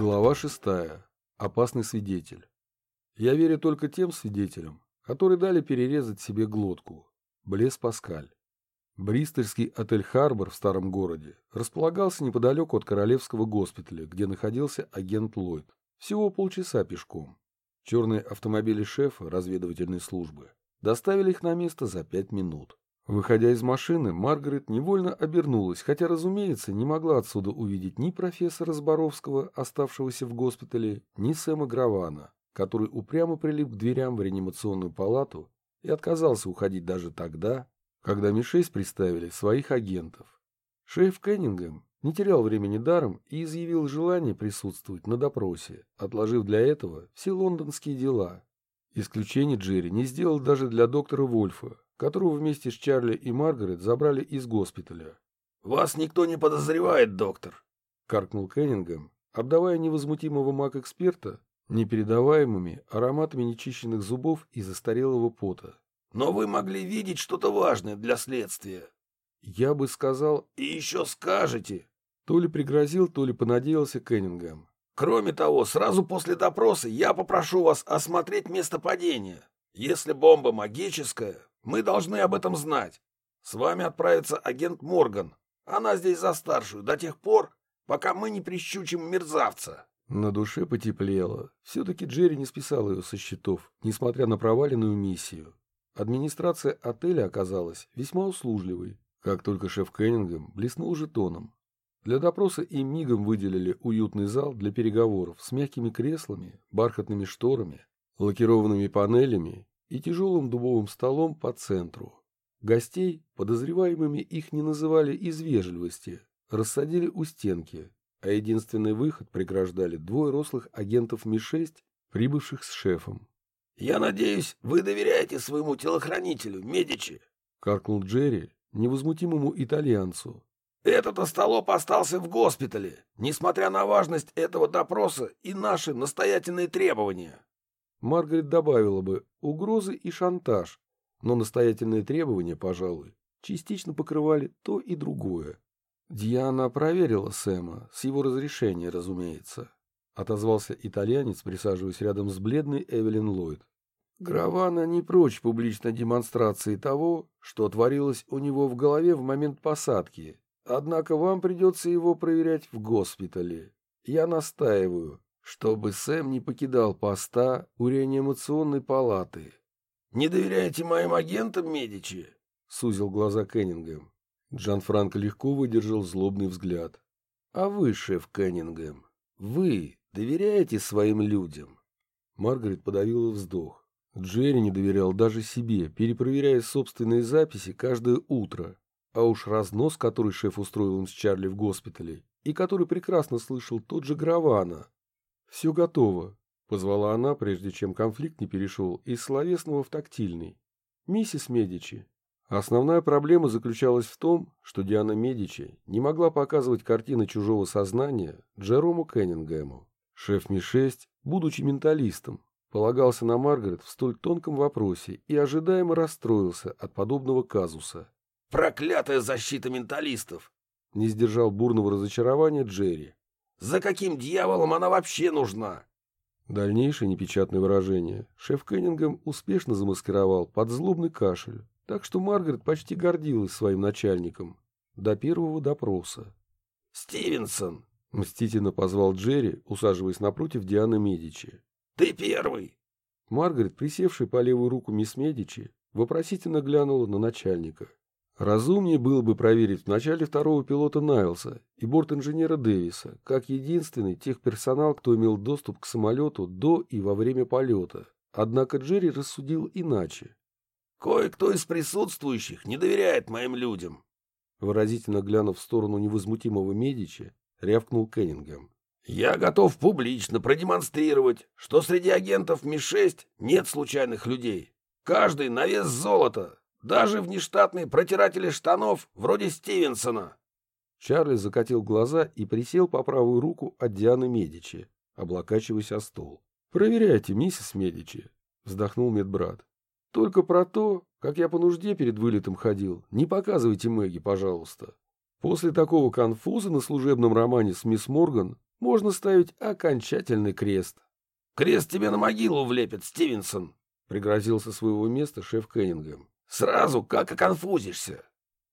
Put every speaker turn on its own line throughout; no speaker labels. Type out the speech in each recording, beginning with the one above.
Глава шестая. Опасный свидетель. Я верю только тем свидетелям, которые дали перерезать себе глотку. Блес Паскаль. Бристольский отель «Харбор» в старом городе располагался неподалеку от Королевского госпиталя, где находился агент Ллойд. Всего полчаса пешком. Черные автомобили шефа разведывательной службы доставили их на место за пять минут. Выходя из машины, Маргарет невольно обернулась, хотя, разумеется, не могла отсюда увидеть ни профессора Зборовского, оставшегося в госпитале, ни Сэма Гравана, который упрямо прилип к дверям в реанимационную палату и отказался уходить даже тогда, когда Ми-6 представили своих агентов. Шеф Кеннингем не терял времени даром и изъявил желание присутствовать на допросе, отложив для этого все лондонские дела. Исключение Джерри не сделал даже для доктора Вольфа, которого вместе с Чарли и Маргарет забрали из госпиталя.
«Вас никто не подозревает, доктор», —
каркнул Кеннингем, обдавая невозмутимого маг-эксперта непередаваемыми ароматами нечищенных зубов и застарелого пота.
«Но вы могли видеть что-то важное для следствия».
«Я бы сказал...»
«И еще скажете!»
То ли пригрозил, то ли понадеялся Кеннингем.
«Кроме того, сразу после допроса я попрошу вас осмотреть место падения. Если бомба магическая, мы должны об этом знать. С вами отправится агент Морган. Она здесь за старшую до тех пор, пока мы не прищучим мерзавца».
На душе потеплело. Все-таки Джерри не списал ее со счетов, несмотря на проваленную миссию. Администрация отеля оказалась весьма услужливой. Как только шеф Кеннингем блеснул жетоном. Для допроса им мигом выделили уютный зал для переговоров с мягкими креслами, бархатными шторами, лакированными панелями и тяжелым дубовым столом по центру. Гостей, подозреваемыми их не называли из вежливости, рассадили у стенки, а единственный выход преграждали двое рослых агентов Ми-6, прибывших с шефом.
«Я надеюсь, вы доверяете своему телохранителю, Медичи?»
— каркнул Джерри невозмутимому итальянцу.
«Этот остолоп остался в госпитале, несмотря на важность этого допроса и наши настоятельные требования».
Маргарет добавила бы угрозы и шантаж, но настоятельные требования, пожалуй, частично покрывали то и другое. Диана проверила Сэма, с его разрешения, разумеется. Отозвался итальянец, присаживаясь рядом с бледной Эвелин Ллойд. Гравана не прочь публичной демонстрации того, что творилось у него в голове в момент посадки. Однако вам придется его проверять в госпитале. Я настаиваю, чтобы Сэм не покидал поста у реанимационной палаты.
— Не доверяете моим агентам, Медичи?
— сузил глаза Кеннингем. Джан Франко легко выдержал злобный взгляд. — А вы, шеф Кеннингем, вы доверяете своим людям? Маргарет подавила вздох. Джерри не доверял даже себе, перепроверяя собственные записи каждое утро. А уж разнос, который шеф устроил им с Чарли в госпитале, и который прекрасно слышал тот же Гравана, «Все готово», — позвала она, прежде чем конфликт не перешел из словесного в тактильный. «Миссис Медичи». Основная проблема заключалась в том, что Диана Медичи не могла показывать картины чужого сознания Джерому Кеннингему. Шеф Ми-6, будучи менталистом, полагался на Маргарет в столь тонком вопросе и ожидаемо расстроился от подобного казуса.
«Проклятая защита менталистов!»
Не сдержал бурного разочарования Джерри.
За каким дьяволом она вообще нужна?
Дальнейшее непечатное выражение шеф Кеннингем успешно замаскировал под злобный кашель, так что Маргарет почти гордилась своим начальником до первого допроса.
«Стивенсон!»
— мстительно позвал Джерри, усаживаясь напротив Дианы Медичи.
«Ты первый!»
Маргарет, присевшая по левую руку мисс Медичи, вопросительно глянула на начальника. Разумнее было бы проверить в начале второго пилота Найлса и борт-инженера Дэвиса, как единственный техперсонал, кто имел доступ к самолету до и во время полета. Однако Джерри рассудил иначе.
«Кое-кто из присутствующих не доверяет моим людям»,
выразительно глянув в сторону невозмутимого Медичи, рявкнул Кеннингем.
«Я готов публично продемонстрировать, что среди агентов Ми-6 нет случайных людей. Каждый на вес золота, даже внештатные протиратели штанов вроде Стивенсона.
Чарли закатил глаза и присел по правую руку от Дианы Медичи, облокачиваясь о стол. «Проверяйте, миссис Медичи», — вздохнул медбрат. «Только про то, как я по нужде перед вылетом ходил, не показывайте Мэгги, пожалуйста. После такого конфуза на служебном романе с мисс Морган можно ставить окончательный крест.
«Крест тебе на могилу влепит, Стивенсон!» — пригрозил со своего места шеф Кеннингем. «Сразу как оконфузишься!»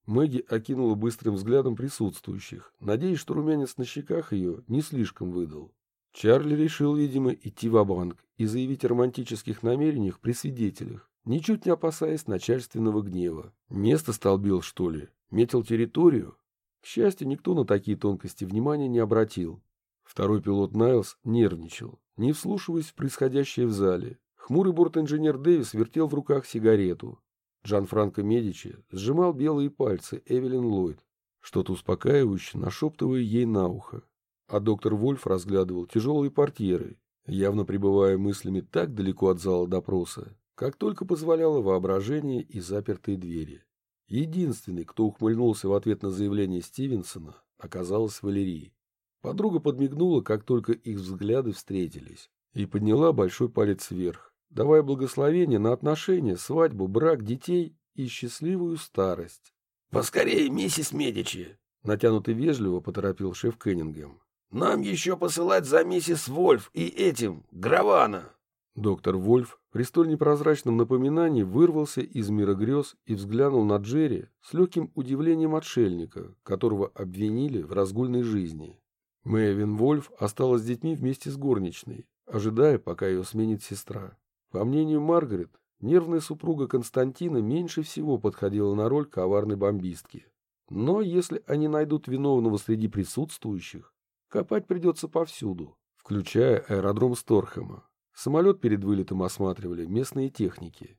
Мэгги окинула быстрым взглядом присутствующих, надеясь, что румянец на щеках ее не слишком выдал. Чарли решил, видимо, идти в банк и заявить о романтических намерениях при свидетелях, ничуть не опасаясь начальственного гнева. Место столбил, что ли? Метил территорию? К счастью, никто на такие тонкости внимания не обратил. Второй пилот Найлс нервничал, не вслушиваясь в происходящее в зале. Хмурый бортинженер Дэвис вертел в руках сигарету, Джан-Франко Медичи сжимал белые пальцы Эвелин Ллойд, что-то успокаивающе нашептывая ей на ухо. А доктор Вольф разглядывал тяжелые портьеры, явно пребывая мыслями так далеко от зала допроса, как только позволяло воображение и запертые двери. Единственный, кто ухмыльнулся в ответ на заявление Стивенсона, оказалась Валерия. Подруга подмигнула, как только их взгляды встретились, и подняла большой палец вверх, давая благословение на отношения, свадьбу, брак, детей и счастливую старость.
«Поскорее, миссис Медичи!» — натянуто вежливо поторопил шеф Кеннингем. «Нам еще посылать за миссис Вольф и этим, Гравана!»
Доктор Вольф при столь непрозрачном напоминании вырвался из мира грез и взглянул на Джерри с легким удивлением отшельника, которого обвинили в разгульной жизни. Мэйвин Вольф осталась с детьми вместе с горничной, ожидая, пока ее сменит сестра. По мнению Маргарет, нервная супруга Константина меньше всего подходила на роль коварной бомбистки. Но если они найдут виновного среди присутствующих, копать придется повсюду, включая аэродром Сторхема. Самолет перед вылетом осматривали местные техники.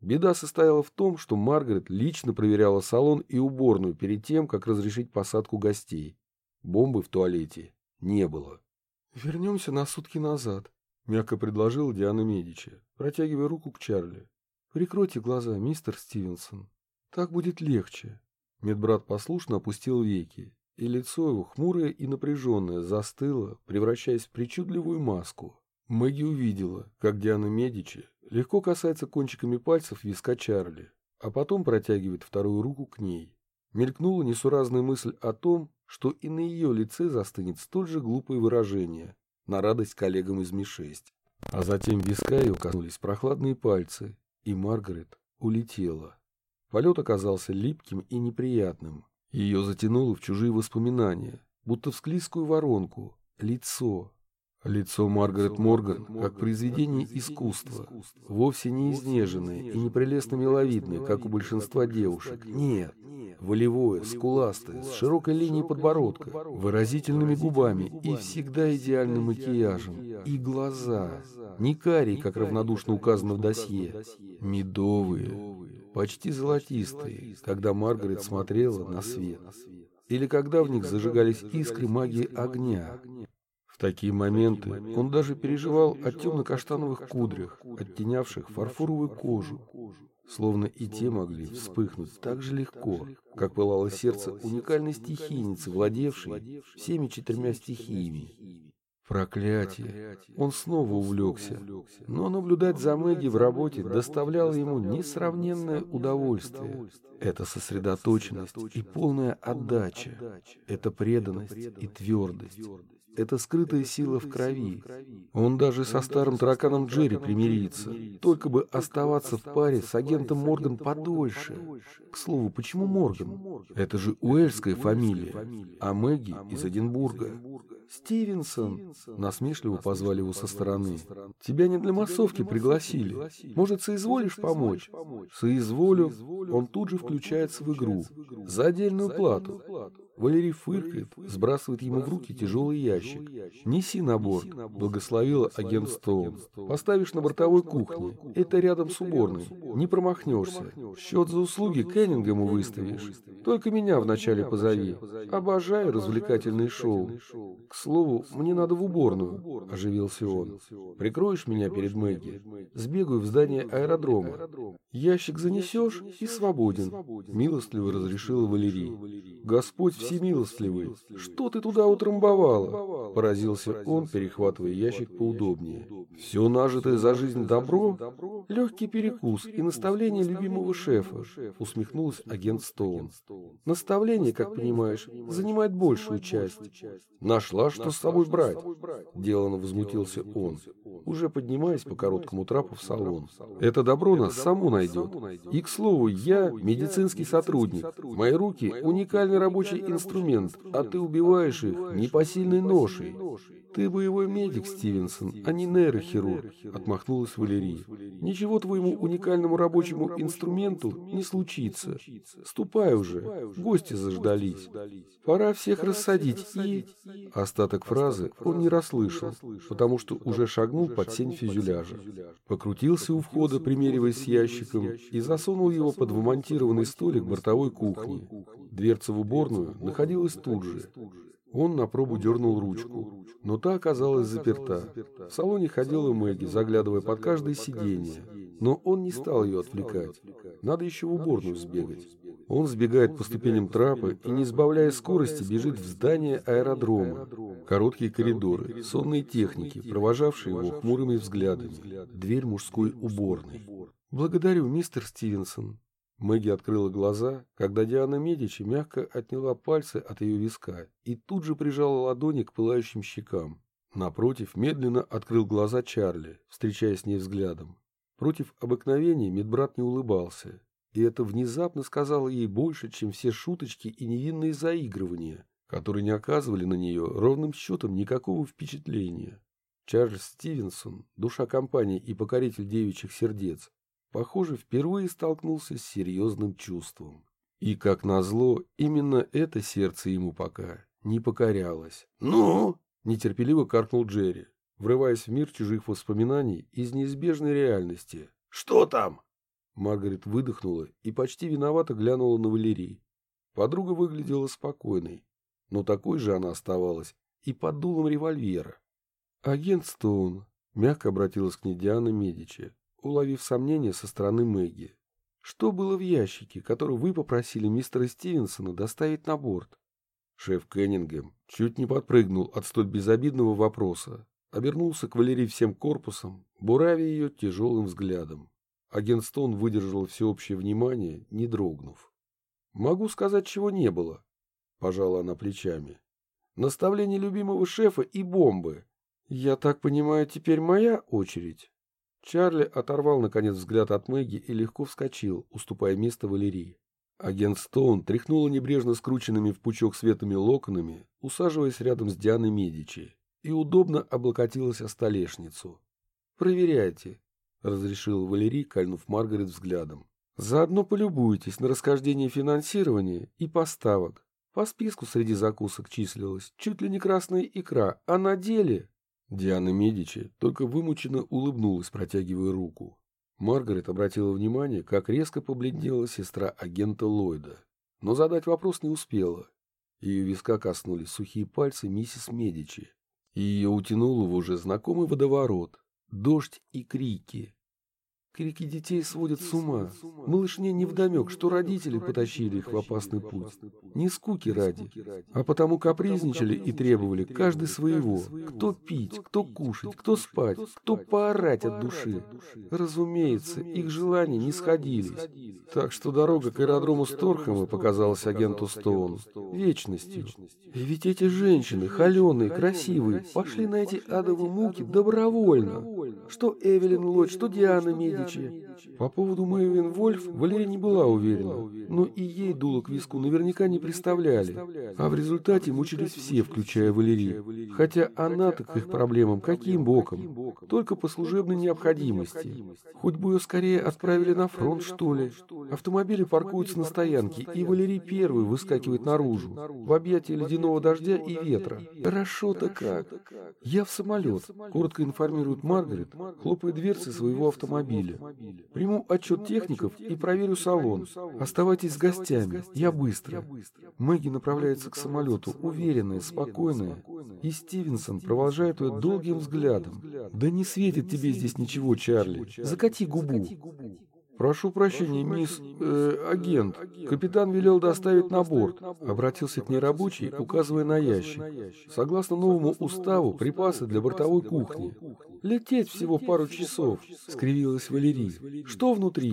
Беда состояла в том, что Маргарет лично проверяла салон и уборную перед тем, как разрешить посадку гостей. Бомбы в туалете не было. «Вернемся на сутки назад», — мягко предложила Диана Медичи, протягивая руку к Чарли. «Прикройте глаза, мистер Стивенсон. Так будет легче». Медбрат послушно опустил веки, и лицо его, хмурое и напряженное, застыло, превращаясь в причудливую маску. Мэгги увидела, как Диана Медичи легко касается кончиками пальцев виска Чарли, а потом протягивает вторую руку к ней. Мелькнула несуразная мысль о том, что и на ее лице застынет столь же глупое выражение, на радость коллегам из Ми-6. А затем виска ее коснулись прохладные пальцы, и Маргарет улетела. Полет оказался липким и неприятным. Ее затянуло в чужие воспоминания, будто в склизкую воронку, лицо, Лицо Маргарет Морган, как произведение искусства, вовсе не изнеженное и непрелестно миловидное, как у большинства девушек. Нет, волевое, скуластое, с широкой линией подбородка, выразительными губами и всегда идеальным макияжем. И глаза, не карие, как равнодушно указано в досье, медовые, почти золотистые, когда Маргарет смотрела на свет. Или когда в них зажигались искры магии огня, такие моменты он даже переживал о темно-каштановых кудрях, оттенявших фарфоровую кожу, словно и те могли вспыхнуть так же легко, как пылало сердце уникальной стихийницы, владевшей всеми четырьмя стихиями. Проклятие! Он снова увлекся, но наблюдать за Мэгги в работе доставляло ему несравненное удовольствие. Это сосредоточенность и полная отдача, это преданность и твердость. Это скрытая сила в крови. Он даже со старым тараканом Джерри примирится, только бы оставаться в паре с агентом Морган подольше. К слову, почему Морган? Это же уэльская фамилия, а Мэгги из Эдинбурга. «Стивенсон!» — насмешливо позвали его со стороны. «Тебя не для массовки пригласили. Может, соизволишь помочь?» «Соизволю». Он тут же включается в игру. За отдельную плату. Валерий фыркает, сбрасывает ему в руки тяжелый ящик. «Неси на борт», — благословила агент Стоун. «Поставишь на бортовой кухне. Это рядом с уборной. Не промахнешься. Счет за услуги Кеннингему выставишь. Только меня вначале позови. Обожаю развлекательные шоу. К слову, мне надо в уборную», — оживился он. «Прикроешь меня перед Мэгги? Сбегаю в здание аэродрома. Ящик занесешь и свободен», — милостливо разрешила Валерий. «Господь все всемилостливый, что ты туда утрамбовала? Поразился он, перехватывая ящик поудобнее. Все нажитое за жизнь добро? Легкий перекус и наставление любимого шефа, усмехнулась агент Стоун. Наставление, как понимаешь, занимает большую часть. Нашла, что с собой брать. Делано возмутился он, уже поднимаясь по короткому трапу в салон. Это добро нас само найдет. И, к слову, я медицинский сотрудник. Мои руки – уникальный рабочий инструмент, а ты убиваешь их непосильной ношей. «Ты боевой медик, Стивенсон, а не нейрохирург», — отмахнулась Валерия. «Ничего твоему уникальному рабочему инструменту не случится. Ступай уже, гости заждались. Пора всех рассадить и...» Остаток фразы он не расслышал, потому что уже шагнул под сень фюзеляжа. Покрутился у входа, примериваясь с ящиком, и засунул его под вмонтированный столик бортовой кухни. Дверца в уборную находилась тут же. Он на пробу дернул ручку, но та оказалась заперта. В салоне ходила Мэгги, заглядывая под каждое сиденье. Но он не стал ее отвлекать. Надо еще в уборную сбегать. Он сбегает по ступеням трапа и, не сбавляя скорости, бежит в здание аэродрома. Короткие коридоры, сонные техники, провожавшие его хмурыми взглядами. Дверь мужской уборной. «Благодарю, мистер Стивенсон», Мэгги открыла глаза, когда Диана Медичи мягко отняла пальцы от ее виска и тут же прижала ладони к пылающим щекам. Напротив медленно открыл глаза Чарли, встречаясь с ней взглядом. Против обыкновения медбрат не улыбался, и это внезапно сказало ей больше, чем все шуточки и невинные заигрывания, которые не оказывали на нее ровным счетом никакого впечатления. Чарльз Стивенсон, душа компании и покоритель девичьих сердец, похоже, впервые столкнулся с серьезным чувством. И, как назло, именно это сердце ему пока не покорялось. «Ну?» – нетерпеливо каркнул Джерри, врываясь в мир чужих воспоминаний из неизбежной реальности.
«Что там?»
Маргарет выдохнула и почти виновато глянула на Валерий. Подруга выглядела спокойной, но такой же она оставалась и под дулом револьвера. «Агент Стоун», — мягко обратилась к ней Диана Медичи, уловив сомнение со стороны Мэгги. «Что было в ящике, который вы попросили мистера Стивенсона доставить на борт?» Шеф Кеннингем чуть не подпрыгнул от столь безобидного вопроса, обернулся к Валерии всем корпусом, буравя ее тяжелым взглядом. Агент Стоун выдержал всеобщее внимание, не дрогнув. «Могу сказать, чего не было», — пожала она плечами. «Наставление любимого шефа и бомбы. Я так понимаю, теперь моя очередь?» Чарли оторвал, наконец, взгляд от Мэгги и легко вскочил, уступая место Валерии. Агент Стоун тряхнула небрежно скрученными в пучок светлыми локонами, усаживаясь рядом с Дианой Медичи, и удобно облокотилась о столешницу. «Проверяйте», — разрешил Валерий, кольнув Маргарет взглядом. «Заодно полюбуйтесь на расхождение финансирования и поставок. По списку среди закусок числилась чуть ли не красная икра, а на деле Диана Медичи только вымученно улыбнулась, протягивая руку. Маргарет обратила внимание, как резко побледнела сестра агента Ллойда, но задать вопрос не успела. Ее виска коснулись сухие пальцы миссис Медичи, и ее утянуло в уже знакомый водоворот, дождь и крики. Крики детей сводят с ума. Малышне невдомек, что родители потащили их в опасный путь. Не скуки ради, а потому капризничали и требовали каждый своего. Кто пить, кто кушать, кто спать, кто поорать от души. Разумеется, их желания не сходились. Так что дорога к аэродрому Сторхема показалась агенту Стоуну вечностью. И ведь эти женщины, холеные, красивые, пошли на эти адовые муки добровольно. Что Эвелин Лодж, что Диана Меди Медичи. По поводу Мэйвин Вольф Валерия не была уверена, но и ей дуло к виску наверняка не представляли. А в результате мучились все, включая Валерию. Хотя она-то к их проблемам каким боком? Только по служебной необходимости. Хоть бы ее скорее отправили на фронт, что ли. Автомобили паркуются на стоянке, и Валерий первый выскакивает наружу, в объятия ледяного дождя и ветра. Хорошо-то как. Я в самолет, коротко информирует Маргарет, хлопая дверцы своего автомобиля автомобиле. Приму отчет техников и проверю салон. Оставайтесь с гостями. Я быстро. Мэгги направляется к самолету, уверенная, спокойная. И Стивенсон провожает ее долгим взглядом. Да не светит тебе здесь ничего, Чарли. Закати губу. «Прошу прощения, мисс... Э, агент. Капитан велел доставить на борт», — обратился к ней рабочий, указывая на ящик. «Согласно новому уставу, припасы для бортовой кухни. Лететь всего пару часов», — скривилась Валерий. «Что внутри?»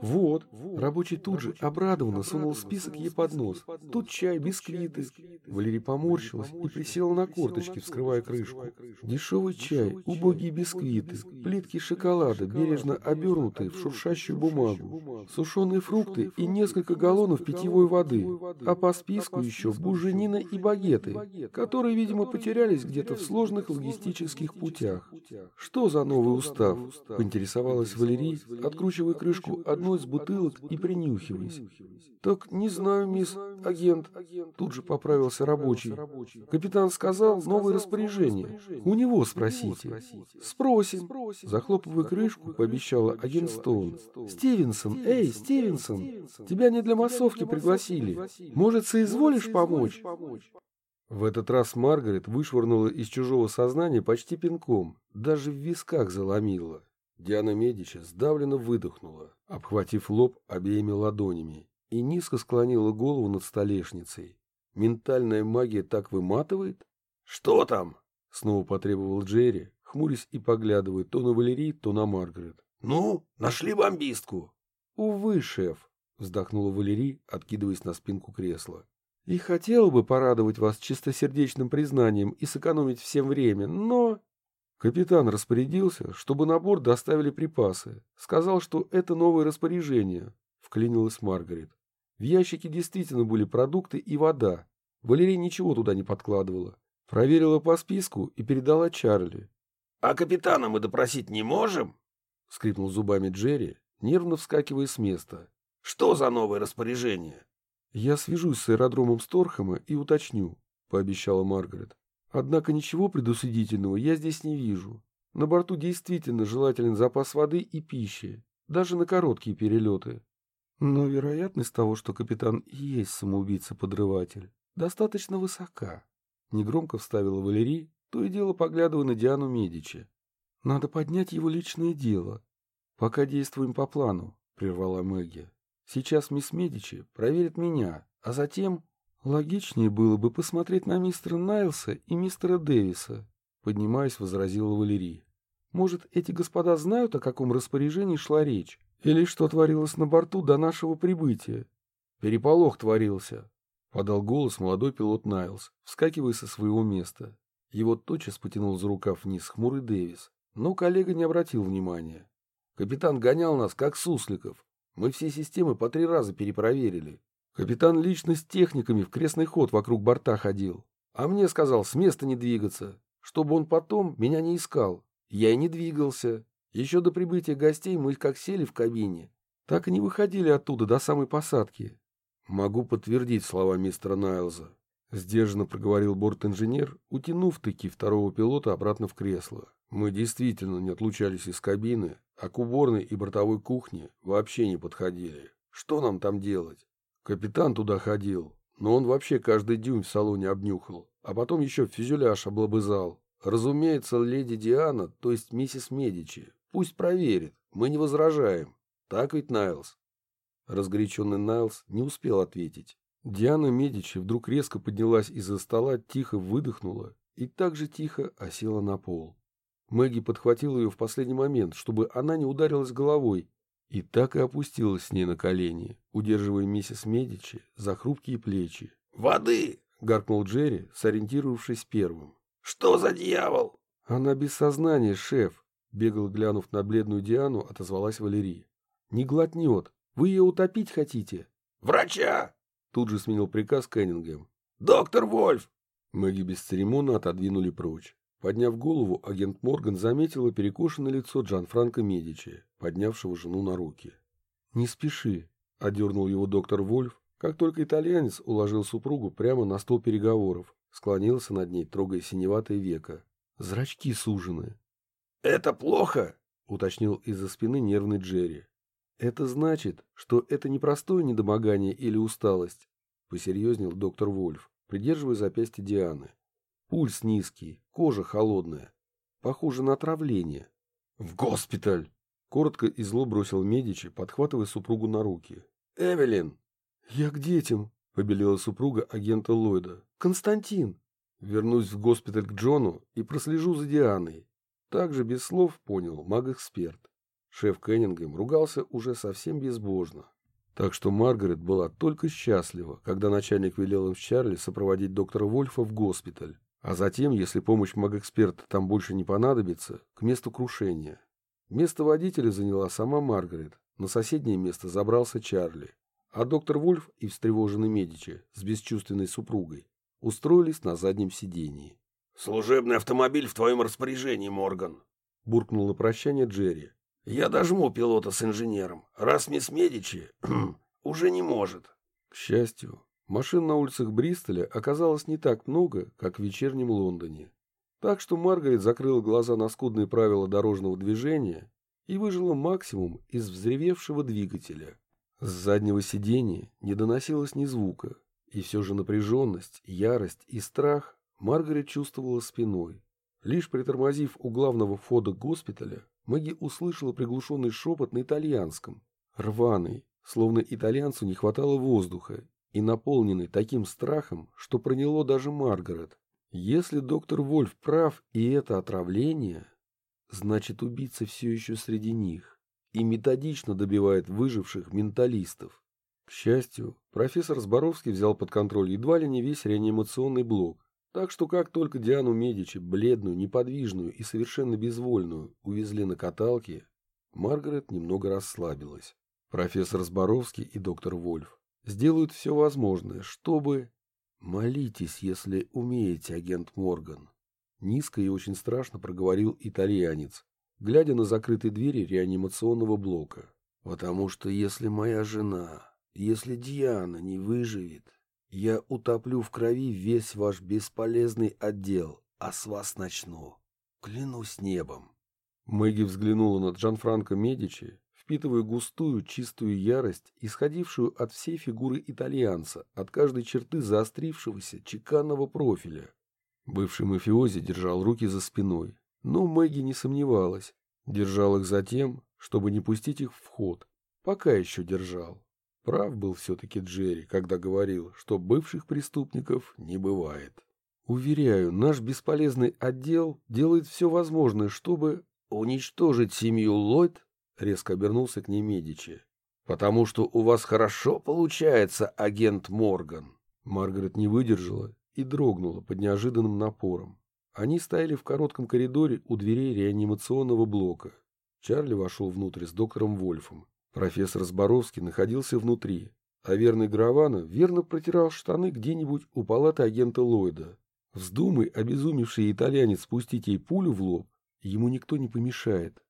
«Вот». Рабочий тут же обрадованно сунул список ей под нос. «Тут чай, бисквиты». Валерий поморщилась и присела на корточки, вскрывая крышку. Дешевый чай, убогие бисквиты, плитки шоколада, бережно обернутые в шуршащую бумагу, сушеные фрукты и несколько галлонов питьевой воды, а по списку еще буженина и багеты, которые, видимо, потерялись где-то в сложных логистических путях. «Что за новый устав?» – поинтересовалась Валерий, откручивая крышку одной из бутылок и принюхиваясь. «Так не знаю, мисс агент», – тут же поправился рабочий. «Капитан сказал новое распоряжение. У него спросите». «Спросим», – захлопывая крышку, пообещала агент Стоун. «Стивенсон, эй, Стивенсон, тебя не для массовки пригласили. Может, соизволишь помочь?» В этот раз Маргарет вышвырнула из чужого сознания почти пинком, даже в висках заломила. Диана Медичи сдавленно выдохнула, обхватив лоб обеими ладонями, и низко склонила голову над столешницей. Ментальная магия так выматывает?
«Что там?»
— снова потребовал Джерри, хмурясь и поглядывая то на Валерий, то на Маргарет.
«Ну, нашли бомбистку».
«Увы, шеф», — вздохнула Валерий, откидываясь на спинку кресла. «И хотела бы порадовать вас чистосердечным признанием и сэкономить всем время, но...» Капитан распорядился, чтобы на борт доставили припасы. Сказал, что это новое распоряжение, — вклинилась Маргарет. В ящике действительно были продукты и вода. Валерий ничего туда не подкладывала. Проверила по списку и передала Чарли.
«А капитана мы допросить не можем?»
— скрипнул зубами Джерри, нервно вскакивая с места.
«Что за новое распоряжение?»
«Я свяжусь с аэродромом Сторхема и уточню», — пообещала Маргарет. «Однако ничего предусудительного я здесь не вижу. На борту действительно желателен запас воды и пищи, даже на короткие перелеты. Но вероятность того, что капитан и есть самоубийца-подрыватель, достаточно высока», — негромко вставила Валерий, то и дело поглядывая на Диану Медичи. «Надо поднять его личное дело. Пока действуем по плану», — прервала Мэгги. «Сейчас мисс Медичи проверит меня, а затем...» «Логичнее было бы посмотреть на мистера Найлса и мистера Дэвиса», — поднимаясь, возразила Валерий. «Может, эти господа знают, о каком распоряжении шла речь? Или что творилось на борту до нашего прибытия?» «Переполох творился», — подал голос молодой пилот Найлс, вскакивая со своего места. Его тотчас потянул за рукав вниз хмурый Дэвис, но коллега не обратил внимания. Капитан гонял нас, как сусликов. Мы все системы по три раза перепроверили. Капитан лично с техниками в крестный ход вокруг борта ходил. А мне сказал с места не двигаться, чтобы он потом меня не искал. Я и не двигался. Еще до прибытия гостей мы как сели в кабине, так и не выходили оттуда до самой посадки. Могу подтвердить слова мистера Найлза. Сдержанно проговорил борт-инженер, утянув таки второго пилота обратно в кресло. Мы действительно не отлучались из кабины, а к уборной и бортовой кухне вообще не подходили. Что нам там делать? Капитан туда ходил, но он вообще каждый дюйм в салоне обнюхал, а потом еще фюзеляж облобызал. Разумеется, леди Диана, то есть миссис Медичи, пусть проверит, мы не возражаем. Так ведь, Найлс? Разгоряченный Найлс не успел ответить. Диана Медичи вдруг резко поднялась из-за стола, тихо выдохнула и так же тихо осела на пол. Мэгги подхватила ее в последний момент, чтобы она не ударилась головой, и так и опустилась с ней на колени, удерживая миссис Медичи за хрупкие плечи.
«Воды!»
— гаркнул Джерри, сориентировавшись первым.
«Что за дьявол?»
«Она без сознания, шеф!» — бегал, глянув на бледную Диану, отозвалась Валерия. «Не глотнет. Вы ее утопить хотите?»
«Врача!»
Тут же сменил приказ Кеннингем.
«Доктор Вольф!»
Мэгги бесцеремонно отодвинули прочь. Подняв голову, агент Морган заметила перекошенное лицо Джанфранко Медичи, поднявшего жену на руки. «Не спеши», — одернул его доктор Вольф, как только итальянец уложил супругу прямо на стол переговоров, склонился над ней, трогая синеватое веко. Зрачки сужены.
«Это плохо?»
— уточнил из-за спины нервный Джерри. «Это значит, что это не простое недомогание или усталость», — посерьезнел доктор Вольф, придерживая запястье Дианы. «Пульс низкий, кожа холодная. Похоже на отравление». «В госпиталь!» — Коротко и зло бросил Медичи, подхватывая супругу на руки.
«Эвелин!»
«Я к детям!» — побелела супруга агента Ллойда. «Константин!» «Вернусь в госпиталь к Джону и прослежу за Дианой». Также без слов понял маг-эксперт. Шеф Кеннингем ругался уже совсем безбожно. Так что Маргарет была только счастлива, когда начальник велел им с Чарли сопроводить доктора Вольфа в госпиталь, а затем, если помощь маг-эксперта там больше не понадобится, к месту крушения. Место водителя заняла сама Маргарет, на соседнее место забрался Чарли, а доктор Вольф и встревоженный Медичи с бесчувственной супругой устроились на заднем сидении.
«Служебный автомобиль в твоем распоряжении, Морган», — буркнул на прощание Джерри. «Я дожму пилота с инженером, раз мисс Медичи уже не может».
К счастью, машин на улицах Бристоля оказалось не так много, как в вечернем Лондоне. Так что Маргарет закрыла глаза на скудные правила дорожного движения и выжила максимум из взревевшего двигателя. С заднего сиденья не доносилось ни звука, и все же напряженность, ярость и страх Маргарет чувствовала спиной. Лишь притормозив у главного входа госпиталя, Мэгги услышала приглушенный шепот на итальянском, рваный, словно итальянцу не хватало воздуха, и наполненный таким страхом, что проняло даже Маргарет. Если доктор Вольф прав и это отравление, значит убийца все еще среди них и методично добивает выживших менталистов. К счастью, профессор Зборовский взял под контроль едва ли не весь реанимационный блок, так что как только Диану Медичи, бледную, неподвижную и совершенно безвольную, увезли на каталке, Маргарет немного расслабилась. Профессор Зборовский и доктор Вольф сделают все возможное, чтобы... «Молитесь, если умеете, агент Морган», — низко и очень страшно проговорил итальянец, глядя на закрытые двери реанимационного блока. «Потому что если моя жена, если Диана не выживет, я утоплю в крови весь ваш бесполезный отдел, а с вас начну. Клянусь небом». Мэгги взглянула на Джанфранко Медичи, впитывая густую, чистую ярость, исходившую от всей фигуры итальянца, от каждой черты заострившегося, чеканного профиля. Бывший мафиози держал руки за спиной, но Мэгги не сомневалась. Держал их за тем, чтобы не пустить их в ход. Пока еще держал. Прав был все-таки Джерри, когда говорил, что бывших преступников не бывает. Уверяю, наш бесполезный отдел делает все возможное, чтобы уничтожить семью Ллойд резко обернулся к ней Медичи. «Потому что у вас хорошо получается, агент Морган». Маргарет не выдержала и дрогнула под неожиданным напором. Они стояли в коротком коридоре у дверей реанимационного блока. Чарли вошел внутрь с доктором Вольфом. Профессор Зборовский находился внутри, а верный Гравана верно протирал штаны где-нибудь у палаты агента Ллойда. Вздумай обезумевший итальянец спустить ей пулю в лоб, ему никто не помешает.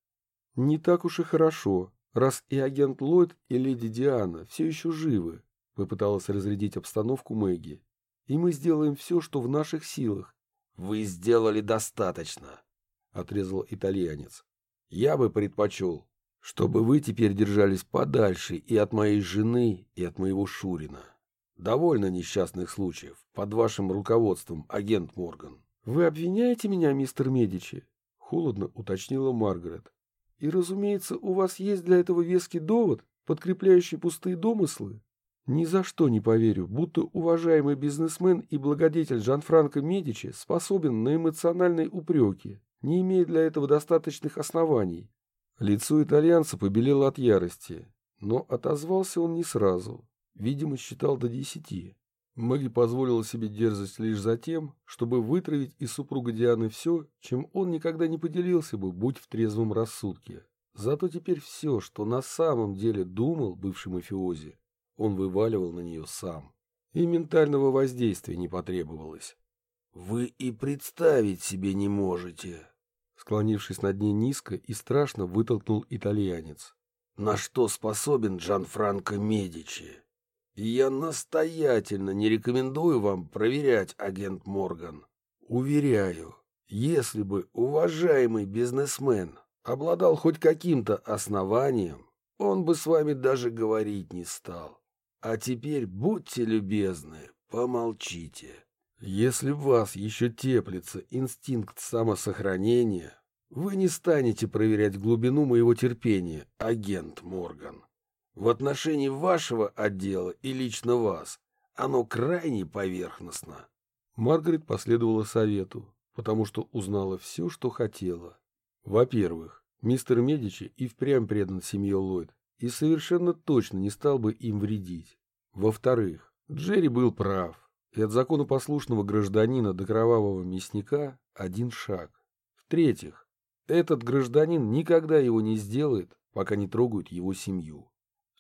«Не так уж и хорошо, раз и агент Ллойд, и леди Диана все еще живы», попыталась разрядить обстановку Мэгги. «И мы сделаем все, что в наших силах».
«Вы сделали достаточно», — отрезал итальянец. «Я бы предпочел, чтобы вы теперь держались подальше и от моей жены, и от моего Шурина. Довольно несчастных случаев под вашим руководством, агент Морган».
«Вы обвиняете меня, мистер Медичи?» — холодно уточнила Маргарет. И, разумеется, у вас есть для этого веский довод, подкрепляющий пустые домыслы? Ни за что не поверю, будто уважаемый бизнесмен и благодетель Жан-Франко Медичи способен на эмоциональные упреки, не имея для этого достаточных оснований. Лицо итальянца побелело от ярости, но отозвался он не сразу, видимо, считал до десяти. Мэгги позволила себе дерзость лишь за тем, чтобы вытравить из супруга Дианы все, чем он никогда не поделился бы, будь в трезвом рассудке. Зато теперь все, что на самом деле думал бывший мафиози, он вываливал на нее сам. И ментального воздействия не потребовалось.
«Вы и представить себе не можете»,
склонившись над ней низко и страшно вытолкнул итальянец.
«На что способен Джан-Франко Медичи?» Я настоятельно не рекомендую вам проверять, агент Морган. Уверяю, если бы уважаемый бизнесмен обладал хоть каким-то основанием, он бы с вами даже говорить не стал. А теперь будьте любезны, помолчите.
Если в вас еще теплится инстинкт самосохранения,
Вы не станете проверять глубину моего терпения, агент Морган. В отношении вашего отдела и лично вас оно крайне поверхностно.
Маргарет последовала совету, потому что узнала все, что хотела. Во-первых, мистер Медичи и впрямь предан семье Ллойд и совершенно точно не стал бы им вредить. Во-вторых, Джерри был прав, и от законопослушного гражданина до кровавого мясника один шаг. В-третьих, этот гражданин никогда его не сделает, пока не трогают его семью.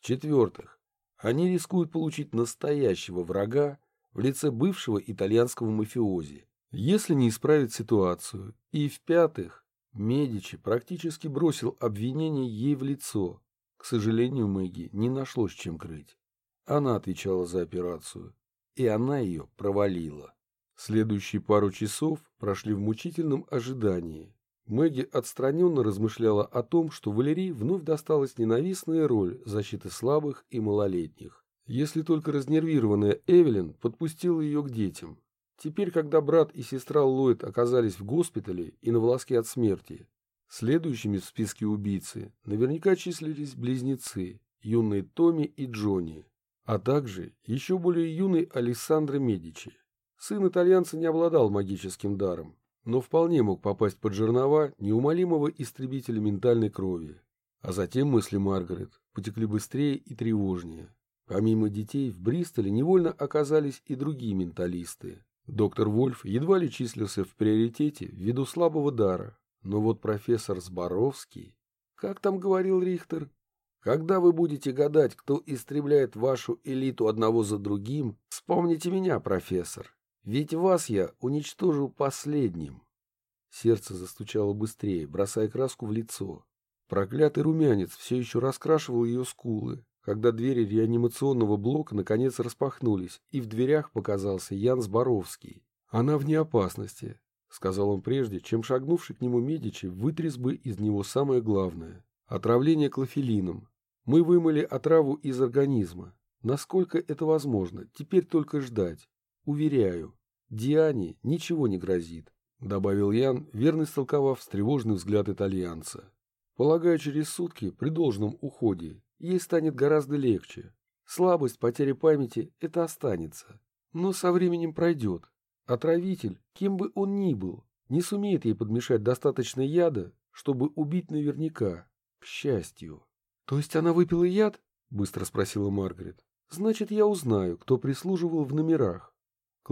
В-четвертых, они рискуют получить настоящего врага в лице бывшего итальянского мафиози, если не исправить ситуацию. И в-пятых, Медичи практически бросил обвинение ей в лицо. К сожалению, Мэгги не нашлось чем крыть. Она отвечала за операцию, и она ее провалила. Следующие пару часов прошли в мучительном ожидании. Мэгги отстраненно размышляла о том, что Валерии вновь досталась ненавистная роль защиты слабых и малолетних. Если только разнервированная Эвелин подпустила ее к детям. Теперь, когда брат и сестра Ллойд оказались в госпитале и на волоске от смерти, следующими в списке убийцы наверняка числились близнецы, юные Томми и Джонни, а также еще более юный Алессандро Медичи. Сын итальянца не обладал магическим даром, но вполне мог попасть под жернова неумолимого истребителя ментальной крови. А затем мысли Маргарет потекли быстрее и тревожнее. Помимо детей, в Бристоле невольно оказались и другие менталисты. Доктор Вольф едва ли числился в приоритете ввиду слабого дара, но вот профессор Зборовский... Как там говорил Рихтер? Когда вы будете гадать, кто истребляет вашу элиту одного за другим, вспомните меня, профессор. Ведь вас я уничтожил последним. Сердце застучало быстрее, бросая краску в лицо. Проклятый румянец все еще раскрашивал ее скулы, когда двери реанимационного блока наконец распахнулись, и в дверях показался Ян Зборовский. «Она вне опасности», — сказал он прежде, чем шагнувший к нему Медичи вытряс бы из него самое главное — отравление клофелином. Мы вымыли отраву из организма. Насколько это возможно, теперь только ждать. Уверяю, Диане ничего не грозит, — добавил Ян, верно истолковав встревоженный взгляд итальянца. Полагаю, через сутки, при должном уходе, ей станет гораздо легче. Слабость, потеря памяти – это останется. Но со временем пройдет. Отравитель, кем бы он ни был, не сумеет ей подмешать достаточно яда, чтобы убить наверняка. К счастью. То есть она выпила яд? Быстро спросила Маргарет. Значит, я узнаю, кто прислуживал в номерах.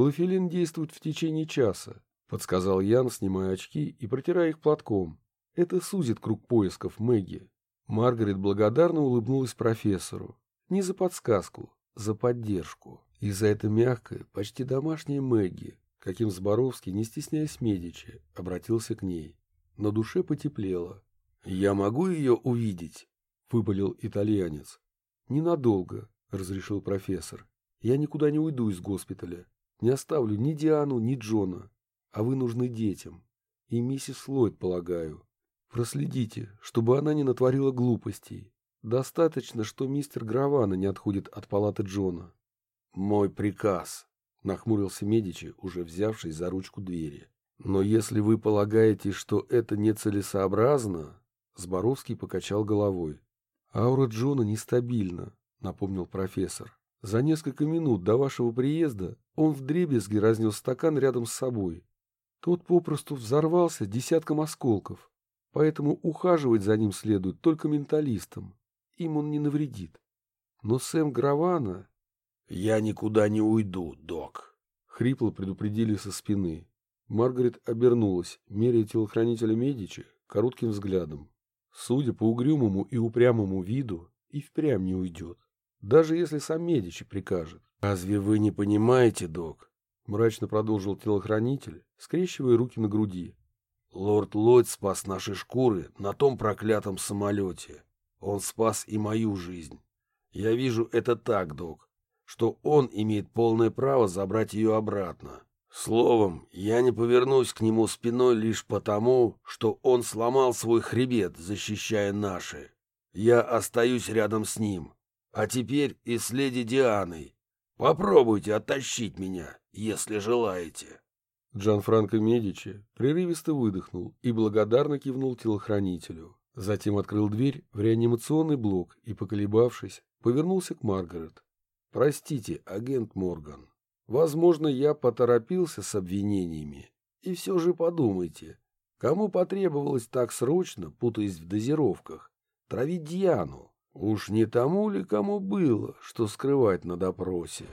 Клофелин действует в течение часа, подсказал Ян, снимая очки и протирая их платком. Это сузит круг поисков Мэгги. Маргарет благодарно улыбнулась профессору. Не за подсказку, за поддержку. И за это мягкое, почти домашнее Мэгги, каким Зборовский, не стесняясь Медичи, обратился к ней. На душе потеплело. «Я могу ее увидеть?» — выпалил итальянец. «Ненадолго», — разрешил профессор. «Я никуда не уйду из госпиталя. Не оставлю ни Диану, ни Джона. А вы нужны детям. И миссис Ллойд, полагаю. Проследите, чтобы она не натворила глупостей. Достаточно, что мистер Гравана не отходит от палаты Джона. Мой приказ, нахмурился Медичи, уже взявшись за ручку двери. Но если вы полагаете, что это нецелесообразно, Зборовский покачал головой. Аура Джона нестабильна, напомнил профессор. За несколько минут до вашего приезда он вдребезги разнес стакан рядом с собой. Тот попросту взорвался десятком осколков. Поэтому ухаживать за ним следует только менталистам. Им он не навредит. Но Сэм Гравана... — Я никуда не уйду, док. Хрипло предупредили со спины. Маргарет обернулась, меряя телохранителя Медичи коротким взглядом. Судя по угрюмому и упрямому виду, и впрямь не уйдет. Даже если сам Медичи прикажет. — Разве вы не понимаете, док? — мрачно продолжил телохранитель, скрещивая руки на груди. Лорд Ллойд спас наши шкуры на том проклятом самолете. Он спас и мою жизнь. Я вижу это так, док, что он имеет полное право забрать ее обратно. Словом, я не повернусь к нему спиной лишь потому, что он сломал свой хребет, защищая наши. Я остаюсь рядом с ним. А теперь и с леди Дианой. Попробуйте оттащить меня, если желаете. Джан Франко Медичи прерывисто выдохнул и благодарно кивнул телохранителю. Затем открыл дверь в реанимационный блок и, поколебавшись, повернулся к Маргарет. «Простите, агент Морган, возможно, я поторопился с обвинениями. И все же подумайте, кому потребовалось так срочно, путаясь в дозировках, травить Диану? Уж не тому ли, кому было, что скрывать на допросе?»